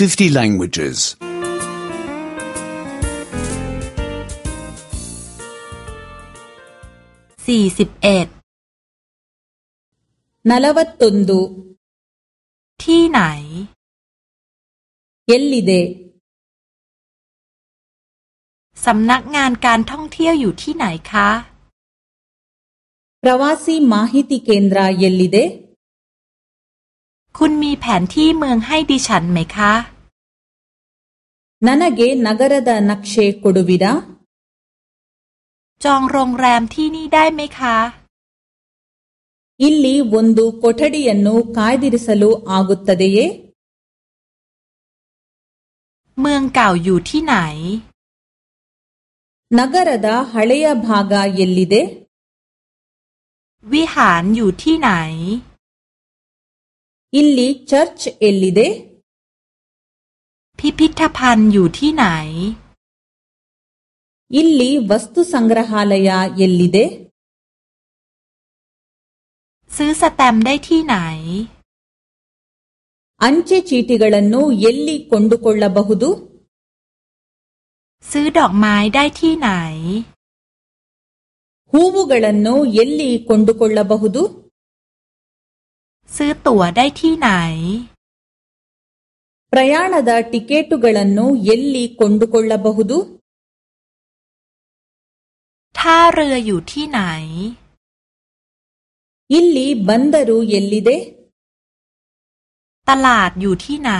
50 languages. 41นลวัตตุนดูที่ไหนเยลลีเด สำนักงานการท่องเที่ยวอยู่ที่ไหนคะพรวาสีมาฮิติเคนดราเยลลีเดคุณมีแผนที่เมืองให้ดิฉันไหมคะ นันเกนักรดานักเชกโดวิดาจองโรงแรมที่นี่ได้ไหมคะ อิลลีวันดูโคทดีอันนูคายดิริสลูอากุตตเดย์เมืองเก่าอยู่ที่ไหนนักรดาฮาเลียบากาเยลลีเดวิหารอยู่ที่ไหน ಇಲ್ಲಿ ಚರ್ಚ್ ಎಲ್ಲಿದೆ พิพิธภัณฑ์อยู่ที่ไหน ಇಲ್ಲಿ ವಸ್ತು ಸಂಗ್ರಹಾಲಯ ಎಲ್ಲಿದೆ ซื้อสแตมป์ได้ที่ไหน ಅಂಚೆ ಚೀಟಿಗಳನ್ನು ಎಲ್ಲಿ ಕೊಂಡುಕೊಳ್ಳಬಹುದು ซื้อดอกไม้ได้ที่ไหน ಹೂವುಗಳನ್ನು ಎಲ್ಲಿ ಕೊಂಡುಕೊಳ್ಳಬಹುದು ซื้อตั๋วได้ที่ไหนปรยาณดาติเกตุกลันนูเยลลีคนดูุกลลบหุดูท่าเรืออยู่ที่ไหนยิลลีบันดารูเยลลีเด ตลาดอยู่ที่ไหน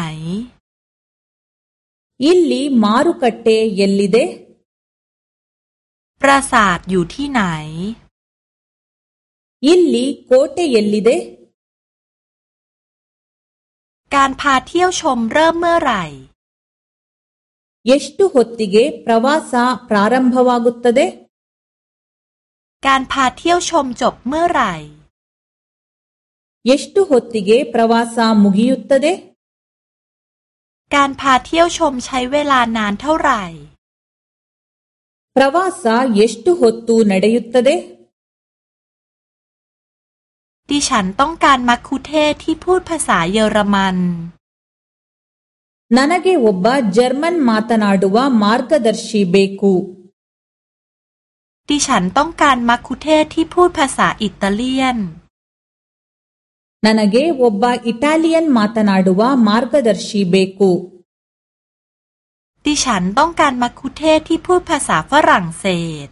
ยิลลีมารุกัตเตเยลลีเด ปราสาทอยู่ที่ไหนยิลลีโคเตเยลลีเดการพาเที่ยวชมเริ่มเมื่อไหร่เยสตุฮติเกปราวาสาปรารัมภวากุตตเดการพาเที่ยวชมจบเมื่อไหร่เยสตุฮติเกปราวาสามุกิยุตตเดการพาเที่ยวชมใช้เวลานานเท่าไหร่ปราวาสาเยสตุฮตูนเดยุตตเดดิฉันต้องการมัคคุเทศที่พูดภาษาเยอรมันน ನನಗೆ ಒಬ್ಬ ಜ ರ ್ ಮ มาตนาดಾวುา ಮ ಾ ರ ್ ಗ ದ ರ ್ชีเบกูดิฉันต้องการมัคคุเทศที่พูดภาษาอิตาเลียนน ನ ว ಗ ೆว ಬ ್ ಬ ಇ ಟ ಾ ಲ ಿ ಯ มาตนาดಾวುา ಮ ಾ ರ ್ ಗ ದ ರ ್ชีเบกูดิฉันต้องการมัคคุเทศที่พูดภาษาฝรั่งเศส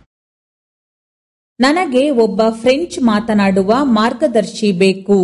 ನನಗೆ ಒಬ್ಬ ಫ್ರೆಂಚ್ ಮಾತನಾಡುವ ಮಾರ್ಗದರ್ಶಿ ಬೇಕು